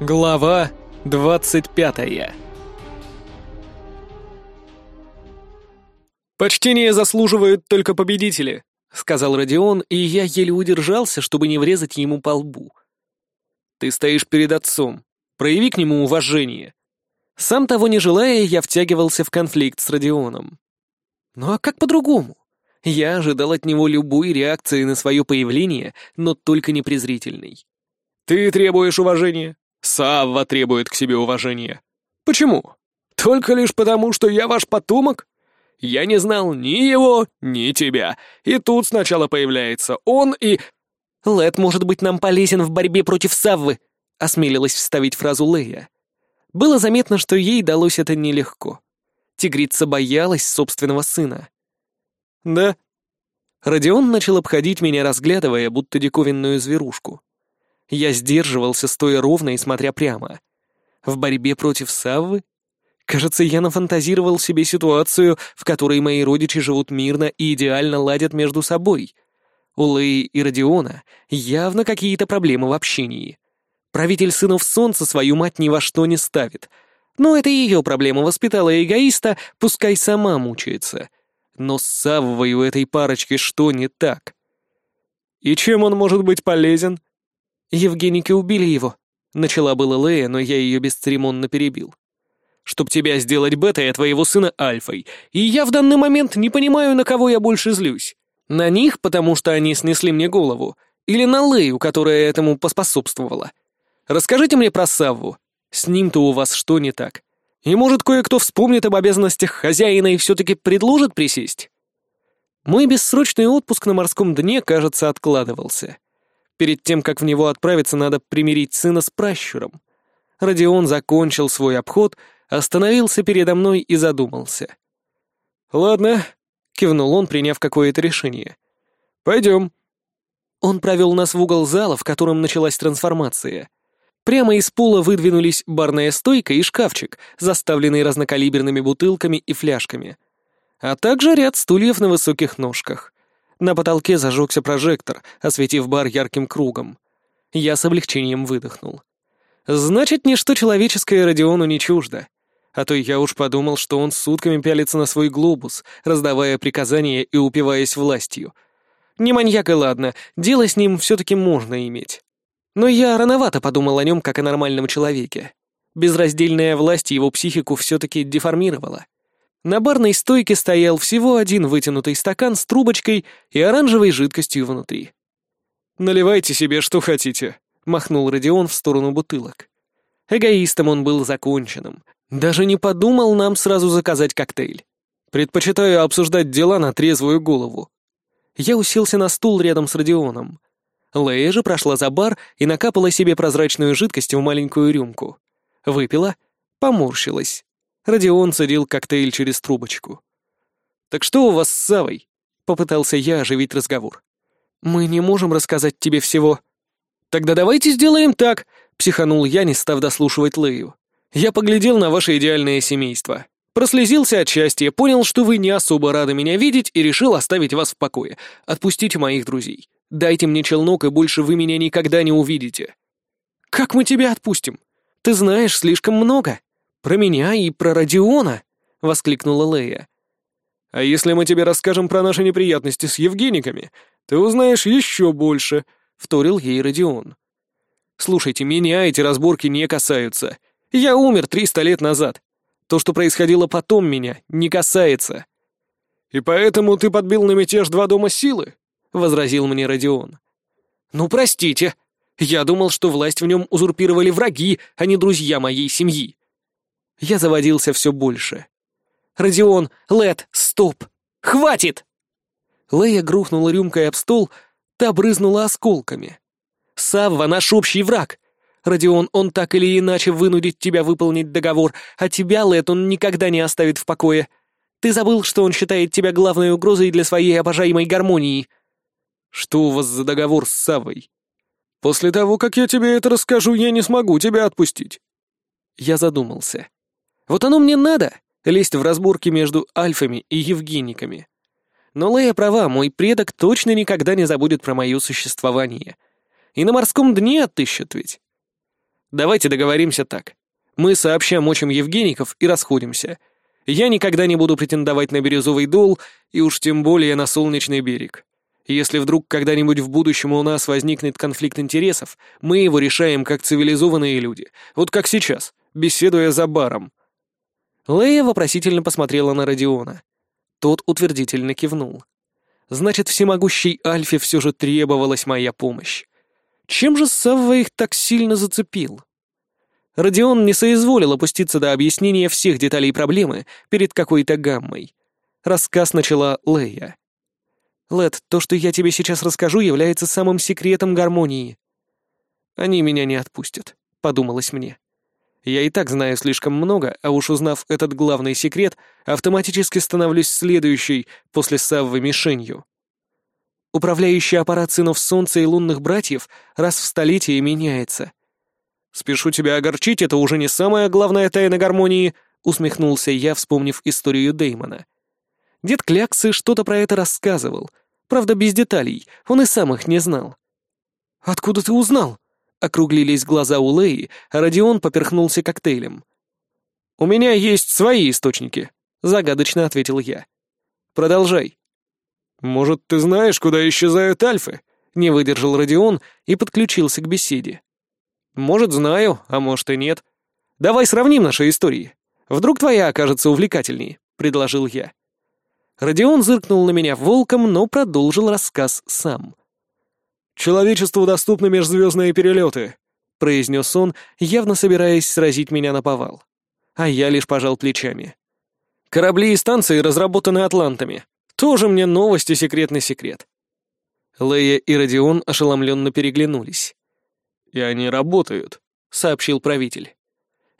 Глава двадцать пятая «Почтение заслуживают только победители», — сказал Родион, и я еле удержался, чтобы не врезать ему по лбу. «Ты стоишь перед отцом. Прояви к нему уважение». Сам того не желая, я втягивался в конфликт с Родионом. Ну а как по-другому? Я ожидал от него любой реакции на свое появление, но только не презрительной. «Ты требуешь уважения?» Савва требует к себе уважения. Почему? Только лишь потому, что я ваш потомок? Я не знал ни его, ни тебя. И тут сначала появляется он и... Лэд может быть нам полезен в борьбе против Саввы, осмелилась вставить фразу Лея. Было заметно, что ей далось это нелегко. Тигрица боялась собственного сына. «Да». Родион начал обходить меня, разглядывая, будто диковинную зверушку. Я сдерживался, стоя ровно и смотря прямо. В борьбе против Саввы? Кажется, я нафантазировал себе ситуацию, в которой мои родичи живут мирно и идеально ладят между собой. У Леи и Родиона явно какие-то проблемы в общении. Правитель сынов солнца свою мать ни во что не ставит. Но это ее проблема воспитала эгоиста, пускай сама мучается. Но с Саввой у этой парочки что не так? И чем он может быть полезен? «Евгеники убили его», — начала была Лея, но я ее бесцеремонно перебил. «Чтоб тебя сделать бетой, а твоего сына альфой, и я в данный момент не понимаю, на кого я больше злюсь. На них, потому что они снесли мне голову, или на Лею, которая этому поспособствовала. Расскажите мне про Савву. С ним-то у вас что не так? И может, кое-кто вспомнит об обязанностях хозяина и все-таки предложит присесть?» Мой бессрочный отпуск на морском дне, кажется, откладывался. Перед тем, как в него отправиться, надо примирить сына с пращуром. Родион закончил свой обход, остановился передо мной и задумался. «Ладно», — кивнул он, приняв какое-то решение. «Пойдем». Он провел нас в угол зала, в котором началась трансформация. Прямо из пола выдвинулись барная стойка и шкафчик, заставленный разнокалиберными бутылками и фляжками, а также ряд стульев на высоких ножках. На потолке зажегся прожектор, осветив бар ярким кругом. Я с облегчением выдохнул. Значит, ничто человеческое Родиону не чуждо. А то я уж подумал, что он сутками пялится на свой глобус, раздавая приказания и упиваясь властью. Не маньяк и ладно, дело с ним все-таки можно иметь. Но я рановато подумал о нем как о нормальном человеке. Безраздельная власть его психику все-таки деформировала. На барной стойке стоял всего один вытянутый стакан с трубочкой и оранжевой жидкостью внутри. «Наливайте себе, что хотите», — махнул Родион в сторону бутылок. Эгоистом он был законченным. Даже не подумал нам сразу заказать коктейль. Предпочитаю обсуждать дела на трезвую голову. Я уселся на стул рядом с Родионом. Лея же прошла за бар и накапала себе прозрачную жидкость в маленькую рюмку. Выпила, поморщилась. Родион цедил коктейль через трубочку. «Так что у вас с Савой?» — попытался я оживить разговор. «Мы не можем рассказать тебе всего». «Тогда давайте сделаем так», — психанул я, не став дослушивать Лею. «Я поглядел на ваше идеальное семейство. Прослезился от счастья, понял, что вы не особо рады меня видеть и решил оставить вас в покое. Отпустите моих друзей. Дайте мне челнок, и больше вы меня никогда не увидите». «Как мы тебя отпустим? Ты знаешь слишком много», «Про меня и про Родиона!» — воскликнула Лея. «А если мы тебе расскажем про наши неприятности с Евгениками, ты узнаешь еще больше», — вторил ей Родион. «Слушайте, меня эти разборки не касаются. Я умер триста лет назад. То, что происходило потом меня, не касается». «И поэтому ты подбил на мятеж два дома силы?» — возразил мне Родион. «Ну, простите. Я думал, что власть в нем узурпировали враги, а не друзья моей семьи. Я заводился все больше. «Родион! Лед! Стоп! Хватит!» Лея грухнула рюмкой об стол, та брызнула осколками. «Савва — наш общий враг! Родион, он так или иначе вынудит тебя выполнить договор, а тебя, Лед, он никогда не оставит в покое. Ты забыл, что он считает тебя главной угрозой для своей обожаемой гармонии?» «Что у вас за договор с Саввой?» «После того, как я тебе это расскажу, я не смогу тебя отпустить». Я задумался. Вот оно мне надо, лезть в разборки между альфами и евгениками. Но Лея права, мой предок точно никогда не забудет про мое существование. И на морском дне отыщет ведь. Давайте договоримся так. Мы сообща мочим Евгеников и расходимся. Я никогда не буду претендовать на Бирюзовый дол и уж тем более на Солнечный берег. Если вдруг когда-нибудь в будущем у нас возникнет конфликт интересов, мы его решаем как цивилизованные люди, вот как сейчас, беседуя за баром. Лея вопросительно посмотрела на Родиона. Тот утвердительно кивнул. Значит, всемогущей Альфе все же требовалась моя помощь. Чем же Савва их так сильно зацепил? Родион не соизволил опуститься до объяснения всех деталей проблемы перед какой-то гаммой. Рассказ начала Лея. «Лед, то, что я тебе сейчас расскажу, является самым секретом гармонии». «Они меня не отпустят», — подумалось мне. Я и так знаю слишком много, а уж узнав этот главный секрет, автоматически становлюсь следующей после Саввы мишенью. Управляющий аппарат сынов Солнца и лунных братьев раз в столетие меняется. «Спешу тебя огорчить, это уже не самая главная тайна гармонии», — усмехнулся я, вспомнив историю Деймона. Дед Кляксы что-то про это рассказывал. Правда, без деталей, он и сам их не знал. «Откуда ты узнал?» Округлились глаза у Леи, а Родион поперхнулся коктейлем. «У меня есть свои источники», — загадочно ответил я. «Продолжай». «Может, ты знаешь, куда исчезают альфы?» — не выдержал Родион и подключился к беседе. «Может, знаю, а может и нет. Давай сравним наши истории. Вдруг твоя окажется увлекательнее», — предложил я. Родион зыркнул на меня волком, но продолжил рассказ сам. «Человечеству доступны межзвездные перелеты», — произнес он, явно собираясь сразить меня на повал. А я лишь пожал плечами. «Корабли и станции разработаны атлантами. Тоже мне новости секретный секрет». Лея и Родион ошеломленно переглянулись. «И они работают», — сообщил правитель.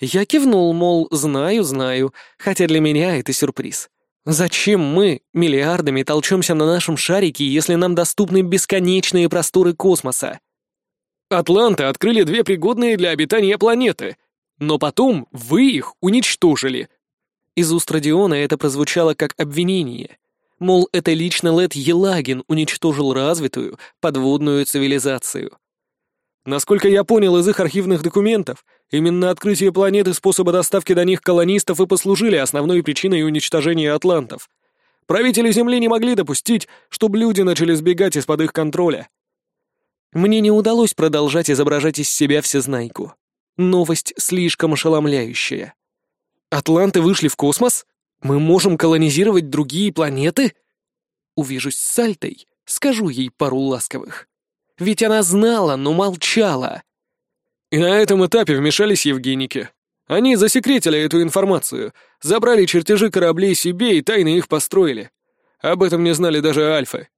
Я кивнул, мол, знаю, знаю, хотя для меня это сюрприз. Зачем мы миллиардами толчемся на нашем шарике, если нам доступны бесконечные просторы космоса? Атланты открыли две пригодные для обитания планеты, но потом вы их уничтожили. Из уст Родиона это прозвучало как обвинение. Мол, это лично Лед Елагин уничтожил развитую подводную цивилизацию. Насколько я понял из их архивных документов, именно открытие планеты способа доставки до них колонистов и послужили основной причиной уничтожения атлантов. Правители Земли не могли допустить, чтобы люди начали сбегать из-под их контроля. Мне не удалось продолжать изображать из себя всезнайку. Новость слишком ошеломляющая. Атланты вышли в космос? Мы можем колонизировать другие планеты? Увижусь с Сальтой, скажу ей пару ласковых. Ведь она знала, но молчала. И на этом этапе вмешались Евгеники. Они засекретили эту информацию, забрали чертежи кораблей себе и тайно их построили. Об этом не знали даже Альфы.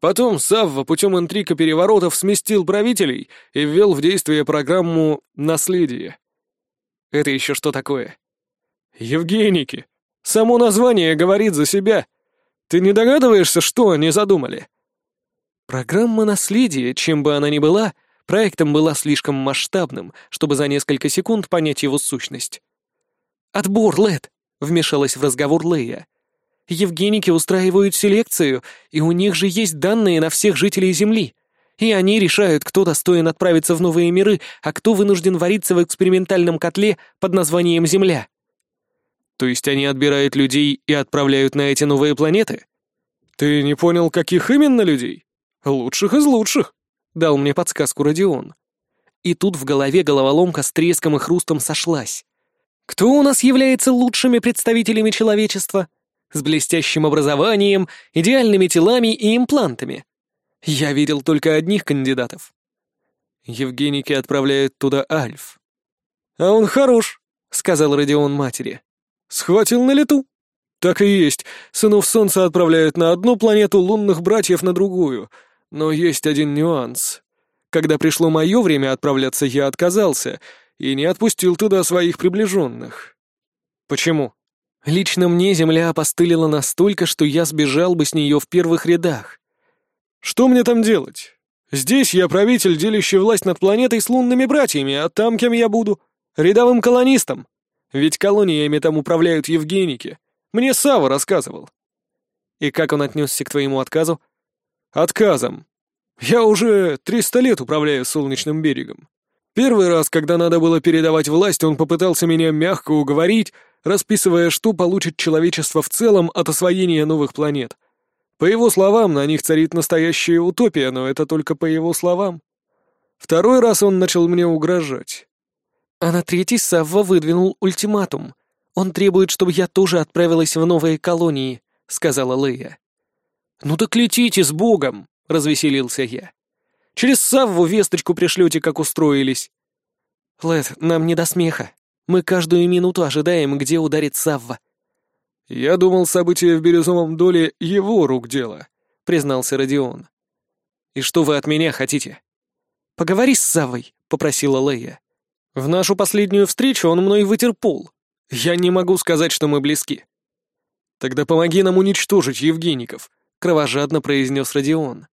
Потом Савва путем интриг переворотов сместил правителей и ввел в действие программу «Наследие». Это еще что такое? Евгеники. Само название говорит за себя. Ты не догадываешься, что они задумали? Программа наследия, чем бы она ни была, проектом была слишком масштабным, чтобы за несколько секунд понять его сущность. «Отбор, Лед!» — вмешалась в разговор Лея. «Евгеники устраивают селекцию, и у них же есть данные на всех жителей Земли. И они решают, кто достоин отправиться в новые миры, а кто вынужден вариться в экспериментальном котле под названием Земля». «То есть они отбирают людей и отправляют на эти новые планеты?» «Ты не понял, каких именно людей?» «Лучших из лучших», — дал мне подсказку Родион. И тут в голове головоломка с треском и хрустом сошлась. Кто у нас является лучшими представителями человечества? С блестящим образованием, идеальными телами и имплантами. Я видел только одних кандидатов. Евгеники отправляют туда Альф. «А он хорош», — сказал Родион матери. «Схватил на лету». «Так и есть. Сынов Солнца отправляют на одну планету, лунных братьев на другую. Но есть один нюанс. Когда пришло мое время отправляться, я отказался и не отпустил туда своих приближенных. Почему? Лично мне земля опостылила настолько, что я сбежал бы с нее в первых рядах. Что мне там делать? Здесь я правитель, делящий власть над планетой с лунными братьями, а там кем я буду? Рядовым колонистом. Ведь колониями там управляют Евгеники. Мне Сава рассказывал. И как он отнесся к твоему отказу? Отказом. Я уже триста лет управляю Солнечным берегом. Первый раз, когда надо было передавать власть, он попытался меня мягко уговорить, расписывая, что получит человечество в целом от освоения новых планет. По его словам, на них царит настоящая утопия, но это только по его словам. Второй раз он начал мне угрожать. А на третий Савва выдвинул ультиматум. Он требует, чтобы я тоже отправилась в новые колонии, сказала Лея. Ну так летите с Богом, развеселился я. Через Савву весточку пришлете, как устроились. Лед, нам не до смеха. Мы каждую минуту ожидаем, где ударит Савва. Я думал, события в Бирюзовом доле его рук дело, признался Родион. И что вы от меня хотите? Поговори с Саввой, попросила Лея. В нашу последнюю встречу он мной вытер пол. Я не могу сказать, что мы близки. Тогда помоги нам уничтожить Евгеников, кровожадно произнес Родион.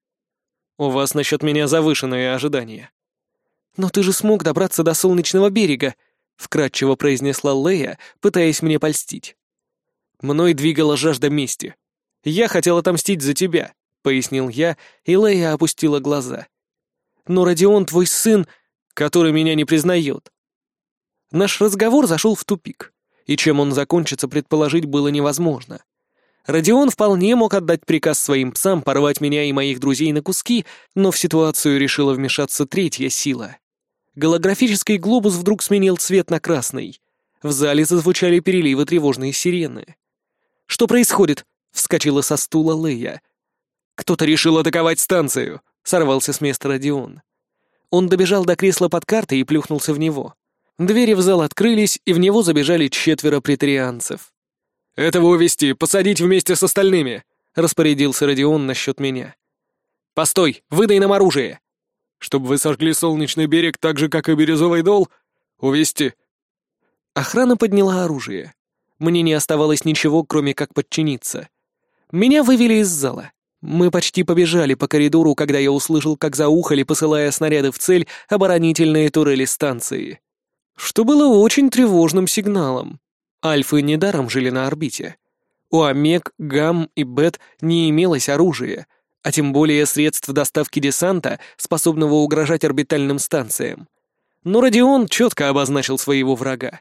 «У вас насчет меня завышенные ожидания». «Но ты же смог добраться до солнечного берега», — вкратчиво произнесла Лея, пытаясь мне польстить. «Мной двигала жажда мести. Я хотел отомстить за тебя», — пояснил я, и Лея опустила глаза. «Но Родион твой сын, который меня не признает». Наш разговор зашел в тупик, и чем он закончится, предположить было невозможно. Родион вполне мог отдать приказ своим псам порвать меня и моих друзей на куски, но в ситуацию решила вмешаться третья сила. Голографический глобус вдруг сменил цвет на красный. В зале зазвучали переливы тревожной сирены. «Что происходит?» — вскочила со стула Лея. «Кто-то решил атаковать станцию!» — сорвался с места Родион. Он добежал до кресла под картой и плюхнулся в него. Двери в зал открылись, и в него забежали четверо претарианцев. «Этого увести, посадить вместе с остальными», — распорядился Родион насчет меня. «Постой, выдай нам оружие!» «Чтобы вы сожгли Солнечный берег так же, как и Бирюзовый дол? Увести!» Охрана подняла оружие. Мне не оставалось ничего, кроме как подчиниться. Меня вывели из зала. Мы почти побежали по коридору, когда я услышал, как заухали, посылая снаряды в цель, оборонительные турели станции. Что было очень тревожным сигналом. Альфы недаром жили на орбите. У Омег, Гам и Бет не имелось оружия, а тем более средств доставки десанта, способного угрожать орбитальным станциям. Но Родион четко обозначил своего врага.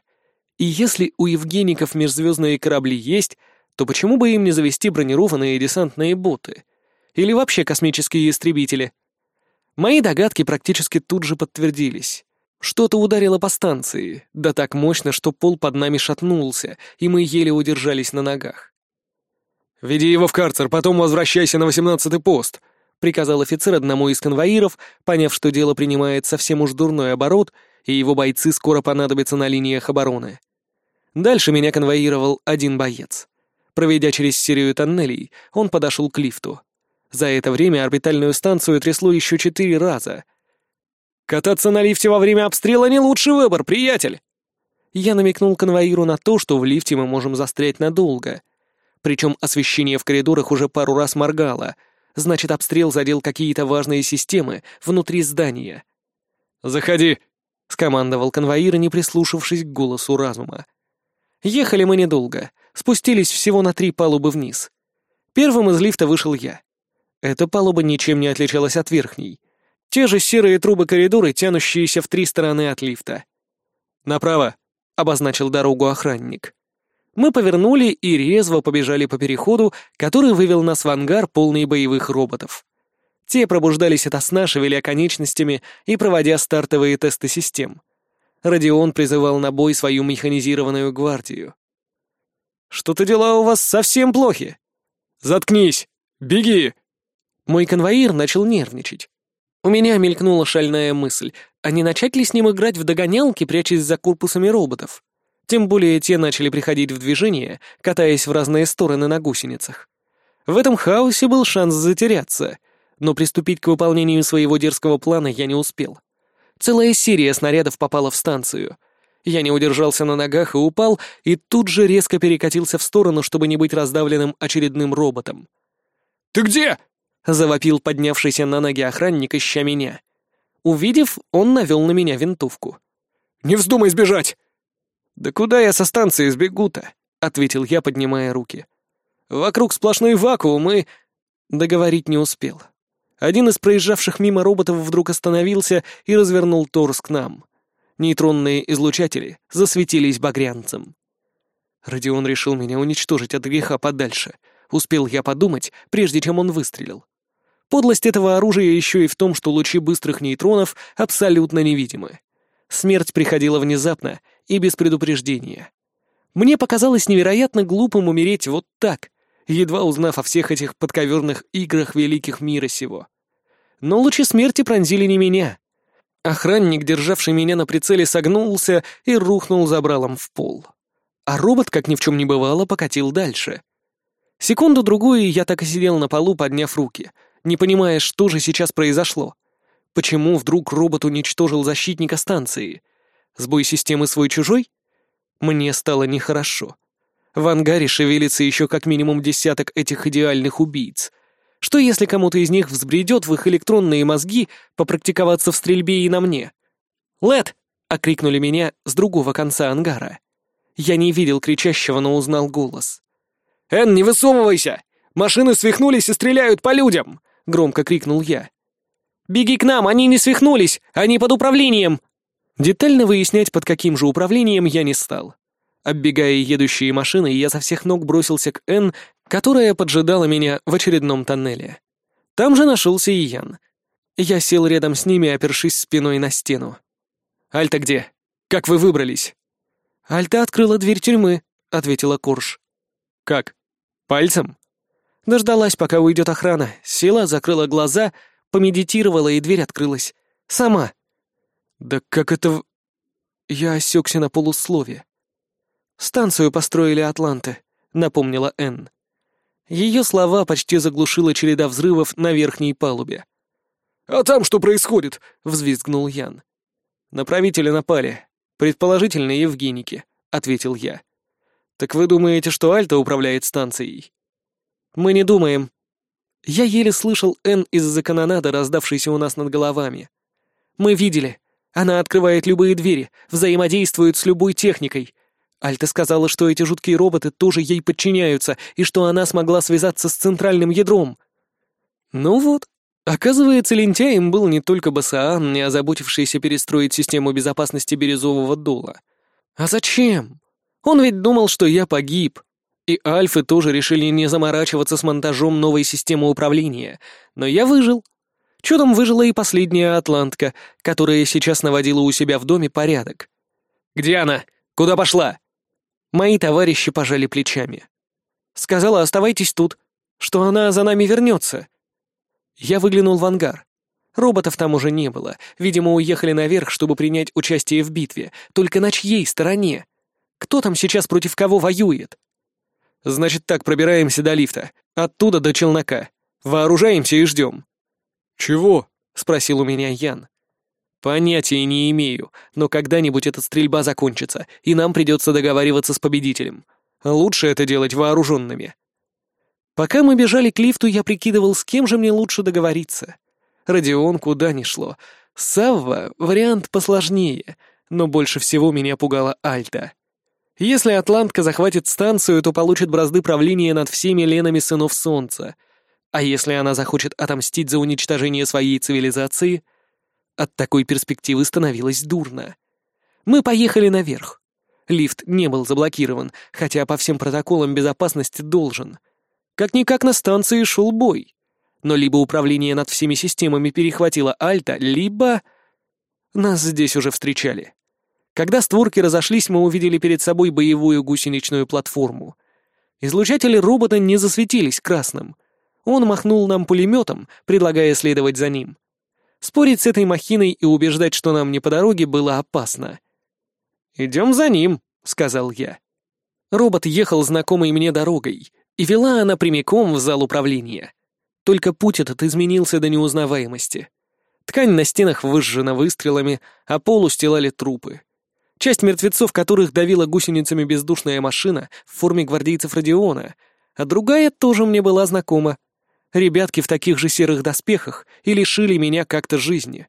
И если у Евгеников межзвездные корабли есть, то почему бы им не завести бронированные десантные боты? Или вообще космические истребители? Мои догадки практически тут же подтвердились. Что-то ударило по станции, да так мощно, что пол под нами шатнулся, и мы еле удержались на ногах. «Веди его в карцер, потом возвращайся на восемнадцатый пост», — приказал офицер одному из конвоиров, поняв, что дело принимает совсем уж дурной оборот, и его бойцы скоро понадобятся на линиях обороны. Дальше меня конвоировал один боец. Проведя через серию тоннелей, он подошел к лифту. За это время орбитальную станцию трясло еще четыре раза — «Кататься на лифте во время обстрела не лучший выбор, приятель!» Я намекнул конвоиру на то, что в лифте мы можем застрять надолго. Причем освещение в коридорах уже пару раз моргало. Значит, обстрел задел какие-то важные системы внутри здания. «Заходи!» — скомандовал конвоир, не прислушавшись к голосу разума. Ехали мы недолго, спустились всего на три палубы вниз. Первым из лифта вышел я. Эта палуба ничем не отличалась от верхней. Те же серые трубы коридоры, тянущиеся в три стороны от лифта. «Направо», — обозначил дорогу охранник. Мы повернули и резво побежали по переходу, который вывел нас в ангар, полный боевых роботов. Те пробуждались ото сна, шевеля конечностями и проводя стартовые тесты систем. Родион призывал на бой свою механизированную гвардию. «Что-то дела у вас совсем плохи!» «Заткнись! Беги!» Мой конвоир начал нервничать. У меня мелькнула шальная мысль, а не с ним играть в догонялки, прячась за корпусами роботов? Тем более те начали приходить в движение, катаясь в разные стороны на гусеницах. В этом хаосе был шанс затеряться, но приступить к выполнению своего дерзкого плана я не успел. Целая серия снарядов попала в станцию. Я не удержался на ногах и упал, и тут же резко перекатился в сторону, чтобы не быть раздавленным очередным роботом. «Ты где?» Завопил поднявшийся на ноги охранник, ища меня. Увидев, он навел на меня винтовку. «Не вздумай сбежать!» «Да куда я со станции сбегу-то?» — ответил я, поднимая руки. «Вокруг сплошной вакуум и...» Договорить не успел. Один из проезжавших мимо роботов вдруг остановился и развернул торс к нам, Нейтронные излучатели засветились багрянцем. Родион решил меня уничтожить от греха подальше. Успел я подумать, прежде чем он выстрелил. Подлость этого оружия еще и в том, что лучи быстрых нейтронов абсолютно невидимы. Смерть приходила внезапно и без предупреждения. Мне показалось невероятно глупым умереть вот так, едва узнав о всех этих подковерных играх великих мира сего. Но лучи смерти пронзили не меня. Охранник, державший меня на прицеле, согнулся и рухнул забралом в пол. А робот, как ни в чем не бывало, покатил дальше. Секунду-другую я так и сидел на полу, подняв руки, не понимая, что же сейчас произошло. Почему вдруг робот уничтожил защитника станции? Сбой системы свой-чужой? Мне стало нехорошо. В ангаре шевелится еще как минимум десяток этих идеальных убийц. Что если кому-то из них взбредет в их электронные мозги попрактиковаться в стрельбе и на мне? «Лед!» — окрикнули меня с другого конца ангара. Я не видел кричащего, но узнал голос. «Эн, не высовывайся! Машины свихнулись и стреляют по людям!» — громко крикнул я. «Беги к нам, они не свихнулись! Они под управлением!» Детально выяснять, под каким же управлением, я не стал. Оббегая едущие машины, я со всех ног бросился к Н, которая поджидала меня в очередном тоннеле. Там же нашелся и Ян. Я сел рядом с ними, опершись спиной на стену. «Альта где? Как вы выбрались?» «Альта открыла дверь тюрьмы», — ответила Корж. «Как? Пальцем?» Дождалась, пока уйдет охрана, села, закрыла глаза, помедитировала, и дверь открылась. Сама. «Да как это...» Я осекся на полуслове. «Станцию построили атланты», — напомнила Энн. Ее слова почти заглушила череда взрывов на верхней палубе. «А там что происходит?» — взвизгнул Ян. «На правителя напали. Предположительно, Евгеники», — ответил я. «Так вы думаете, что Альта управляет станцией?» «Мы не думаем». Я еле слышал Н из-за канонады, раздавшейся у нас над головами. «Мы видели. Она открывает любые двери, взаимодействует с любой техникой. Альта сказала, что эти жуткие роботы тоже ей подчиняются, и что она смогла связаться с центральным ядром. Ну вот, оказывается, лентяем был не только Басаан, не озаботившийся перестроить систему безопасности Бирюзового дула. А зачем? Он ведь думал, что я погиб. И Альфы тоже решили не заморачиваться с монтажом новой системы управления. Но я выжил. Чудом выжила и последняя атлантка, которая сейчас наводила у себя в доме порядок. «Где она? Куда пошла?» Мои товарищи пожали плечами. Сказала, оставайтесь тут, что она за нами вернется. Я выглянул в ангар. Роботов там уже не было. Видимо, уехали наверх, чтобы принять участие в битве. Только на чьей стороне? Кто там сейчас против кого воюет? Значит так, пробираемся до лифта. Оттуда до челнока. Вооружаемся и ждем. «Чего?» — спросил у меня Ян. «Понятия не имею, но когда-нибудь эта стрельба закончится, и нам придется договариваться с победителем. Лучше это делать вооруженными». Пока мы бежали к лифту, я прикидывал, с кем же мне лучше договориться. Родион куда ни шло. Савва — вариант посложнее, но больше всего меня пугала Альта. Если Атлантка захватит станцию, то получит бразды правления над всеми ленами сынов Солнца. А если она захочет отомстить за уничтожение своей цивилизации — от такой перспективы становилось дурно. Мы поехали наверх. Лифт не был заблокирован, хотя по всем протоколам безопасности должен. Как-никак на станции шел бой. Но либо управление над всеми системами перехватило Альта, либо... Нас здесь уже встречали. Когда створки разошлись, мы увидели перед собой боевую гусеничную платформу. Излучатели робота не засветились красным. Он махнул нам пулеметом, предлагая следовать за ним. Спорить с этой махиной и убеждать, что нам не по дороге, было опасно. «Идем за ним», — сказал я. Робот ехал знакомой мне дорогой, и вела она прямиком в зал управления. Только путь этот изменился до неузнаваемости. Ткань на стенах выжжена выстрелами, а пол устилали трупы. Часть мертвецов, которых давила гусеницами бездушная машина в форме гвардейцев Родиона, а другая тоже мне была знакома. Ребятки в таких же серых доспехах и лишили меня как-то жизни.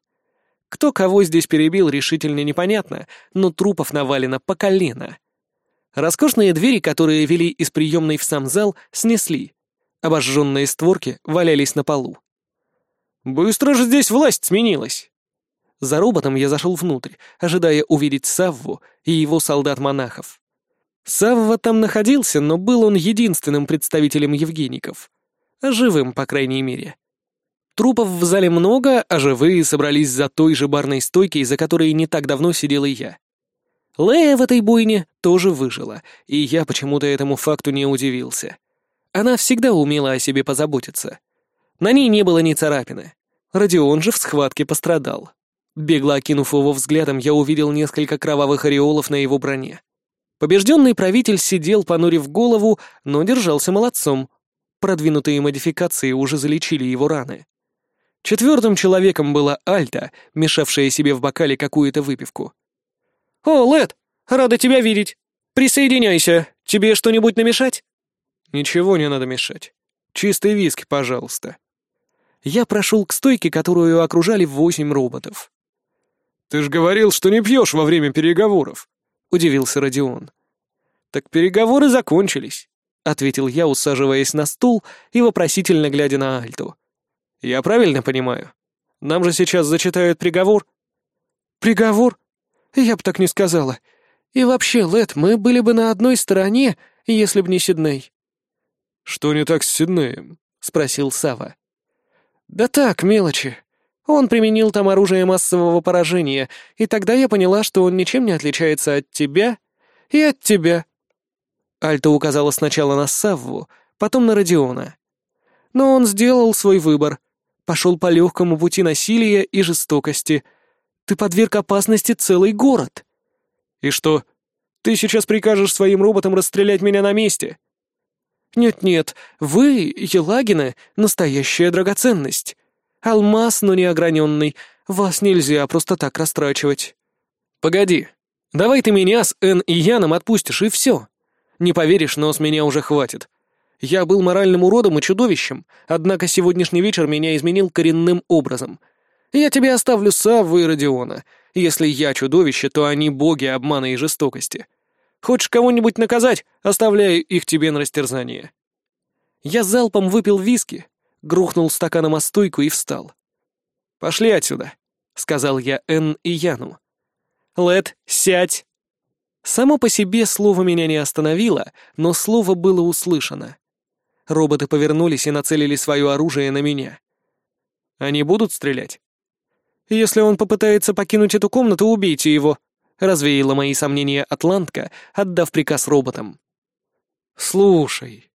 Кто кого здесь перебил, решительно непонятно, но трупов навалено по колено. Роскошные двери, которые вели из приемной в сам зал, снесли. Обожженные створки валялись на полу. «Быстро же здесь власть сменилась!» За роботом я зашел внутрь, ожидая увидеть Савву и его солдат-монахов. Савва там находился, но был он единственным представителем Евгеников. Живым, по крайней мере. Трупов в зале много, а живые собрались за той же барной стойкой, за которой не так давно сидел и я. Лея в этой бойне тоже выжила, и я почему-то этому факту не удивился. Она всегда умела о себе позаботиться. На ней не было ни царапины. Родион же в схватке пострадал. Бегло окинув его взглядом, я увидел несколько кровавых ореолов на его броне. Побежденный правитель сидел, понурив голову, но держался молодцом. Продвинутые модификации уже залечили его раны. Четвертым человеком была Альта, мешавшая себе в бокале какую-то выпивку. «О, Лед, рада тебя видеть! Присоединяйся! Тебе что-нибудь намешать?» «Ничего не надо мешать. Чистый виски, пожалуйста». Я прошел к стойке, которую окружали восемь роботов. «Ты ж говорил, что не пьешь во время переговоров», — удивился Родион. «Так переговоры закончились», — ответил я, усаживаясь на стул и вопросительно глядя на Альту. Я правильно понимаю? Нам же сейчас зачитают приговор?» «Приговор? Я бы так не сказала. И вообще, Лэд, мы были бы на одной стороне, если б не Сидней». «Что не так с Сиднеем?» — спросил Сава. «Да так, мелочи. Он применил там оружие массового поражения, и тогда я поняла, что он ничем не отличается от тебя и от тебя». Альта указала сначала на Савву, потом на Родиона. Но он сделал свой выбор, пошел по легкому пути насилия и жестокости. Ты подверг опасности целый город. И что, ты сейчас прикажешь своим роботам расстрелять меня на месте? Нет-нет, вы, Елагина, настоящая драгоценность. Алмаз, но не ограненный. Вас нельзя просто так растрачивать. Погоди. Давай ты меня с Эн и Яном отпустишь, и все. Не поверишь, но с меня уже хватит. Я был моральным уродом и чудовищем, однако сегодняшний вечер меня изменил коренным образом. Я тебе оставлю Савву и Родиона. Если я чудовище, то они боги обмана и жестокости. Хочешь кого-нибудь наказать, оставляю их тебе на растерзание». Я залпом выпил виски, грохнул стаканом о стойку и встал. «Пошли отсюда», — сказал я Энн и Яну. «Лед, сядь!» Само по себе слово меня не остановило, но слово было услышано. Роботы повернулись и нацелили свое оружие на меня. Они будут стрелять? Если он попытается покинуть эту комнату, убейте его, развеяла мои сомнения Атлантка, отдав приказ роботам. Слушай.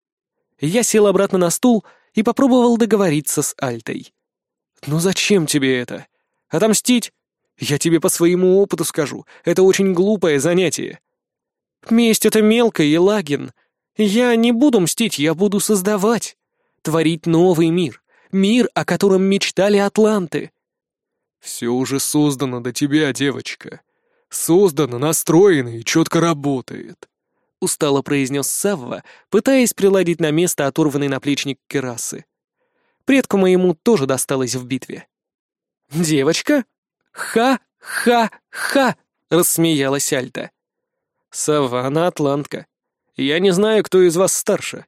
Я сел обратно на стул и попробовал договориться с Альтой. «Ну зачем тебе это? Отомстить? Я тебе по своему опыту скажу, это очень глупое занятие. Месть — это мелко, Елагин, я не буду мстить, я буду создавать. Творить новый мир. Мир, о котором мечтали атланты. Все уже создано до тебя, девочка. Создано, настроено и четко работает. Устало произнес Савва, пытаясь приладить на место оторванный наплечник керасы. Предку моему тоже досталось в битве. «Девочка? Ха-ха-ха!» — рассмеялась Альта. «Савва, она атлантка. Я не знаю, кто из вас старше».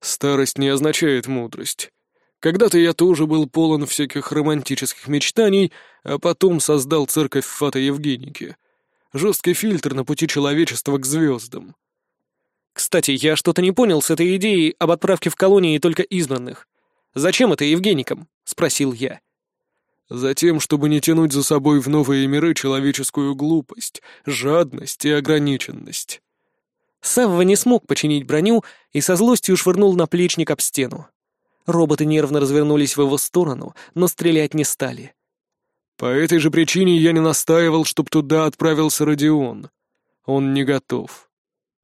«Старость не означает мудрость. Когда-то я тоже был полон всяких романтических мечтаний, а потом создал церковь Фата Евгеники. Жесткий фильтр на пути человечества к звездам». «Кстати, я что-то не понял с этой идеей об отправке в колонии только избранных. Зачем это Евгеникам?» — спросил я. Затем, чтобы не тянуть за собой в новые миры человеческую глупость, жадность и ограниченность. Савва не смог починить броню и со злостью швырнул наплечник об стену. Роботы нервно развернулись в его сторону, но стрелять не стали. «По этой же причине я не настаивал, чтоб туда отправился Родион. Он не готов».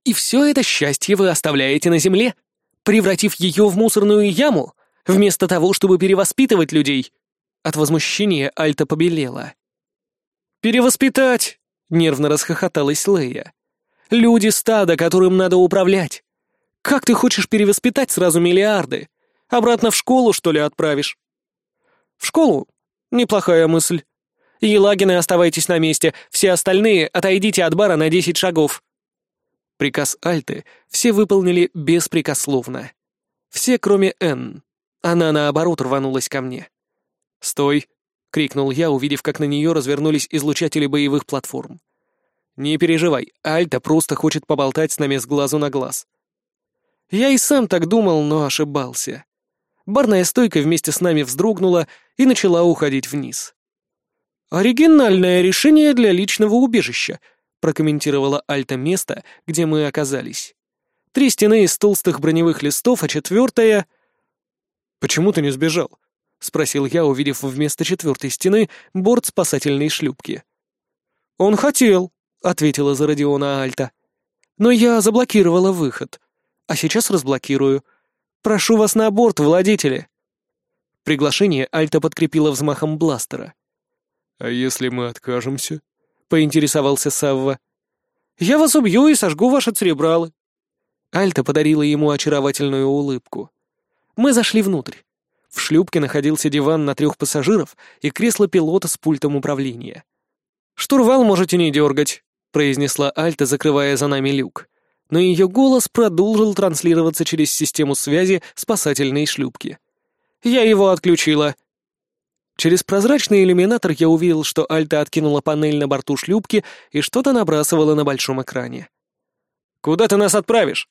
«И все это счастье вы оставляете на земле, превратив ее в мусорную яму, вместо того, чтобы перевоспитывать людей?» От возмущения Альта побелела. «Перевоспитать!» — нервно расхохоталась Лея. Люди стада, которым надо управлять. Как ты хочешь перевоспитать сразу миллиарды? Обратно в школу, что ли, отправишь? В школу? Неплохая мысль. Елагины, оставайтесь на месте, все остальные отойдите от бара на десять шагов. Приказ Альты все выполнили беспрекословно. Все, кроме Н. Она, наоборот, рванулась ко мне. «Стой! крикнул я, увидев, как на нее развернулись излучатели боевых платформ. «Не переживай, Альта просто хочет поболтать с нами с глазу на глаз». Я и сам так думал, но ошибался. Барная стойка вместе с нами вздрогнула и начала уходить вниз. «Оригинальное решение для личного убежища», — прокомментировала Альта место, где мы оказались. Три стены из толстых броневых листов, а четвертая... «Почему ты не сбежал?» — спросил я, увидев вместо четвертой стены борт спасательной шлюпки. «Он хотел», — ответила за Родиона Альта. «Но я заблокировала выход. А сейчас разблокирую. Прошу вас на борт, владетели». Приглашение Альта подкрепила взмахом бластера. «А если мы откажемся?» — поинтересовался Савва. «Я вас убью и сожгу ваши церебралы». Альта подарила ему очаровательную улыбку. Мы зашли внутрь. В шлюпке находился диван на трех пассажиров и кресло пилота с пультом управления. «Штурвал можете не дергать», — произнесла Альта, закрывая за нами люк. Но ее голос продолжил транслироваться через систему связи спасательной шлюпки. «Я его отключила». Через прозрачный иллюминатор я увидел, что Альта откинула панель на борту шлюпки и что-то набрасывала на большом экране. «Куда ты нас отправишь?»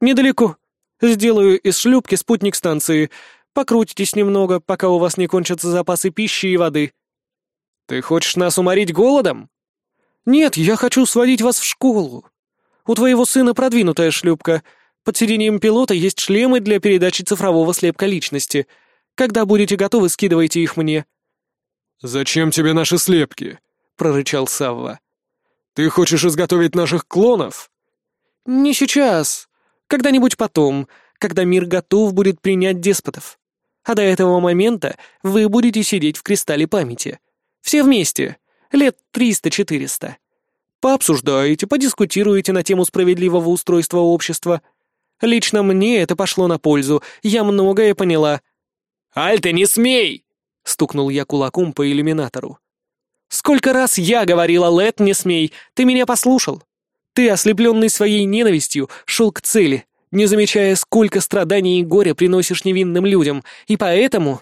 «Недалеко. Сделаю из шлюпки спутник станции. Покрутитесь немного, пока у вас не кончатся запасы пищи и воды». «Ты хочешь нас уморить голодом?» «Нет, я хочу сводить вас в школу. У твоего сына продвинутая шлюпка. Под сиденьем пилота есть шлемы для передачи цифрового слепка личности. Когда будете готовы, скидывайте их мне». «Зачем тебе наши слепки?» — прорычал Савва. «Ты хочешь изготовить наших клонов?» «Не сейчас. Когда-нибудь потом, когда мир готов будет принять деспотов. А до этого момента вы будете сидеть в кристалле памяти. Все вместе. Лет триста-четыреста. Пообсуждаете, подискутируете на тему справедливого устройства общества. Лично мне это пошло на пользу, я многое поняла. «Альта, не смей!» — стукнул я кулаком по иллюминатору. «Сколько раз я говорила, Лет, не смей, ты меня послушал?» Ты, ослепленный своей ненавистью, шел к цели, не замечая, сколько страданий и горя приносишь невинным людям, и поэтому...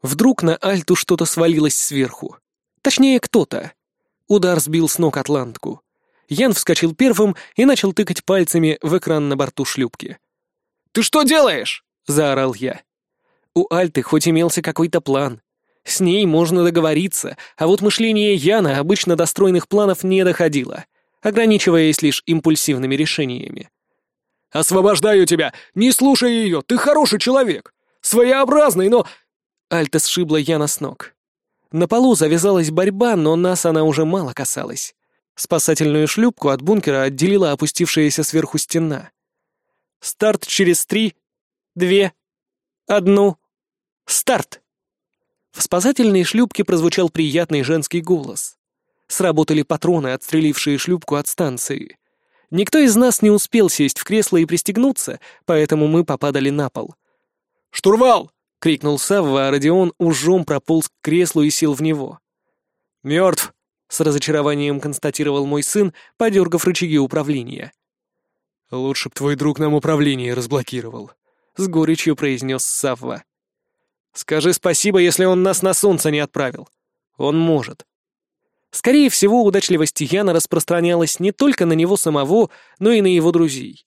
Вдруг на Альту что-то свалилось сверху. Точнее, кто-то. Удар сбил с ног Атлантку. Ян вскочил первым и начал тыкать пальцами в экран на борту шлюпки. «Ты что делаешь?» — заорал я. У Альты хоть имелся какой-то план. С ней можно договориться, а вот мышление Яна обычно до стройных планов не доходило ограничиваясь лишь импульсивными решениями. «Освобождаю тебя! Не слушай ее! Ты хороший человек! Своеобразный, но...» Альта сшибла Яна с ног. На полу завязалась борьба, но нас она уже мало касалась. Спасательную шлюпку от бункера отделила опустившаяся сверху стена. «Старт через три, две, одну, старт!» В спасательной шлюпке прозвучал приятный женский голос. Сработали патроны, отстрелившие шлюпку от станции. Никто из нас не успел сесть в кресло и пристегнуться, поэтому мы попадали на пол. «Штурвал!» — крикнул Савва, а Родион ужом прополз к креслу и сел в него. «Мертв!» — с разочарованием констатировал мой сын, подергав рычаги управления. «Лучше б твой друг нам управление разблокировал», — с горечью произнес Савва. «Скажи спасибо, если он нас на солнце не отправил. Он может». Скорее всего, удачливость Яна распространялась не только на него самого, но и на его друзей.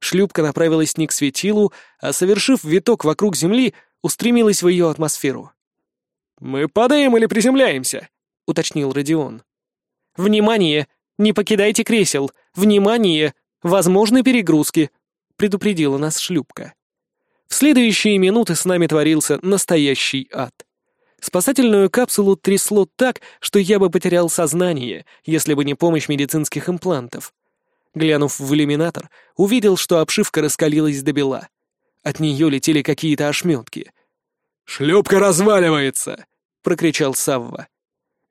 Шлюпка направилась не к светилу, а, совершив виток вокруг Земли, устремилась в ее атмосферу. «Мы падаем или приземляемся?» — уточнил Родион. «Внимание! Не покидайте кресел! Внимание! Возможны перегрузки!» — предупредила нас шлюпка. В следующие минуты с нами творился настоящий ад. Спасательную капсулу трясло так, что я бы потерял сознание, если бы не помощь медицинских имплантов. Глянув в иллюминатор, увидел, что обшивка раскалилась до бела. От нее летели какие-то ошметки. «Шлюпка разваливается!» — прокричал Савва.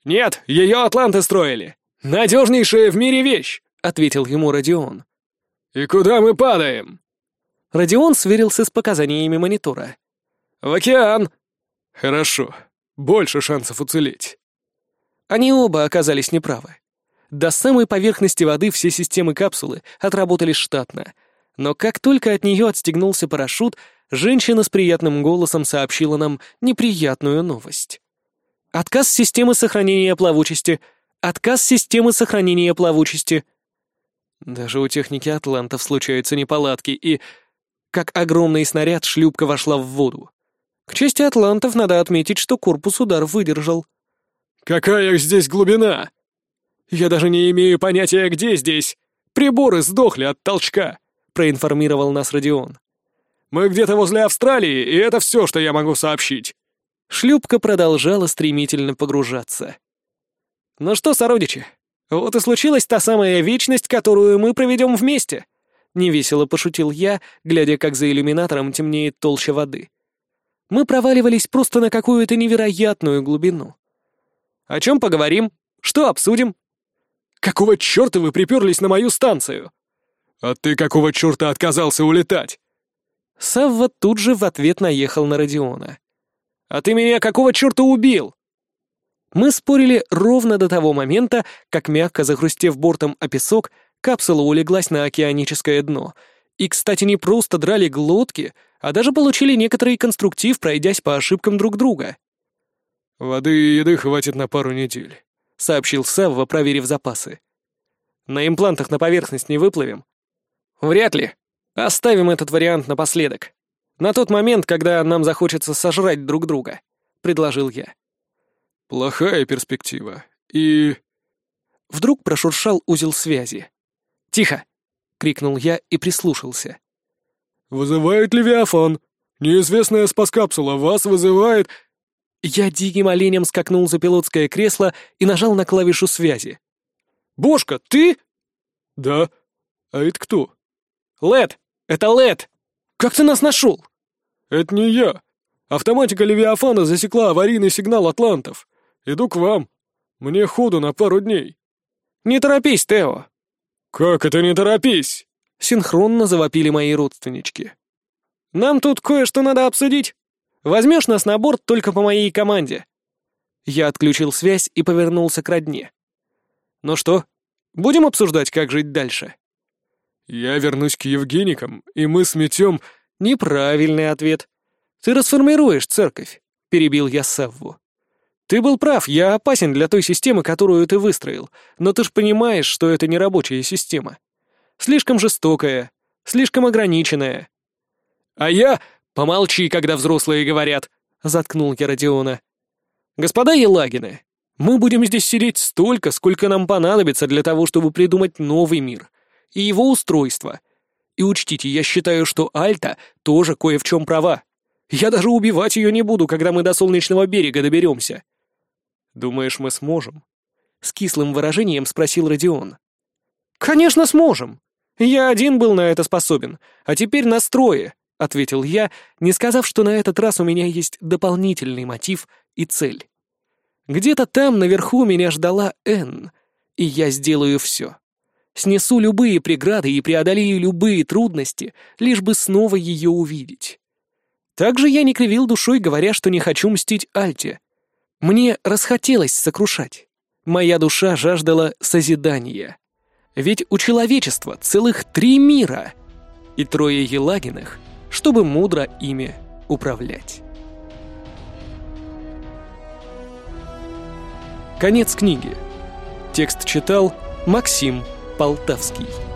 «Нет, ее атланты строили! Надежнейшая в мире вещь!» — ответил ему Родион. «И куда мы падаем?» Родион сверился с показаниями монитора. «В океан!» «Хорошо. Больше шансов уцелеть. Они оба оказались неправы. До самой поверхности воды все системы капсулы отработали штатно, но как только от нее отстегнулся парашют, женщина с приятным голосом сообщила нам неприятную новость. Отказ системы сохранения плавучести. Отказ системы сохранения плавучести. Даже у техники атлантов случаются неполадки, и... Как огромный снаряд, шлюпка вошла в воду. К чести атлантов надо отметить, что корпус удар выдержал. «Какая здесь глубина?» «Я даже не имею понятия, где здесь. Приборы сдохли от толчка», — проинформировал нас Родион. «Мы где-то возле Австралии, и это все, что я могу сообщить». Шлюпка продолжала стремительно погружаться. «Ну что, сородичи, вот и случилась та самая вечность, которую мы проведем вместе», — невесело пошутил я, глядя, как за иллюминатором темнеет толща воды. Мы проваливались просто на какую-то невероятную глубину. «О чем поговорим? Что обсудим?» «Какого черта вы приперлись на мою станцию?» «А ты какого черта отказался улетать?» Савва тут же в ответ наехал на Родиона. «А ты меня какого черта убил?» Мы спорили ровно до того момента, как, мягко захрустев бортом о песок, капсула улеглась на океаническое дно. И, кстати, не просто драли глотки, а даже получили некоторый конструктив, пройдясь по ошибкам друг друга. «Воды и еды хватит на пару недель», — сообщил Савва, проверив запасы. «На имплантах на поверхность не выплывем?» «Вряд ли. Оставим этот вариант напоследок. На тот момент, когда нам захочется сожрать друг друга», — предложил я. «Плохая перспектива. И...» Вдруг прошуршал узел связи. «Тихо!» — крикнул я и прислушался. «Вызывает Левиафан. Неизвестная спас-капсула вас вызывает...» Я диким оленем скакнул за пилотское кресло и нажал на клавишу связи. «Бошка, ты?» «Да. А это кто?» «Лед! Это Лед! Как ты нас нашел?» «Это не я. Автоматика Левиафана засекла аварийный сигнал атлантов. Иду к вам. Мне ходу на пару дней». «Не торопись, Тео». «Как это не торопись?» Синхронно завопили мои родственнички. «Нам тут кое-что надо обсудить. Возьмешь нас на борт только по моей команде». Я отключил связь и повернулся к родне. «Ну что, будем обсуждать, как жить дальше?» «Я вернусь к Евгеникам, и мы сметем...» «Неправильный ответ. Ты расформируешь церковь», — перебил я Савву. «Ты был прав, я опасен для той системы, которую ты выстроил, но ты ж понимаешь, что это не рабочая система. Слишком жестокая, слишком ограниченная». «А я...» «Помолчи, когда взрослые говорят», — заткнул я Родиона. «Господа Елагины, мы будем здесь сидеть столько, сколько нам понадобится для того, чтобы придумать новый мир и его устройство. И учтите, я считаю, что Альта тоже кое в чем права. Я даже убивать ее не буду, когда мы до Солнечного берега доберемся». «Думаешь, мы сможем?» — с кислым выражением спросил Родион. «Конечно сможем. Я один был на это способен, а теперь настрое. — ответил я, не сказав, что на этот раз у меня есть дополнительный мотив и цель. Где-то там наверху меня ждала Энн, и я сделаю все. Снесу любые преграды и преодолею любые трудности, лишь бы снова ее увидеть. Также я не кривил душой, говоря, что не хочу мстить Альте. Мне расхотелось сокрушать. Моя душа жаждала созидания. Ведь у человечества целых три мира. И трое Елагиных — чтобы мудро ими управлять. Конец книги. Текст читал Максим Полтавский.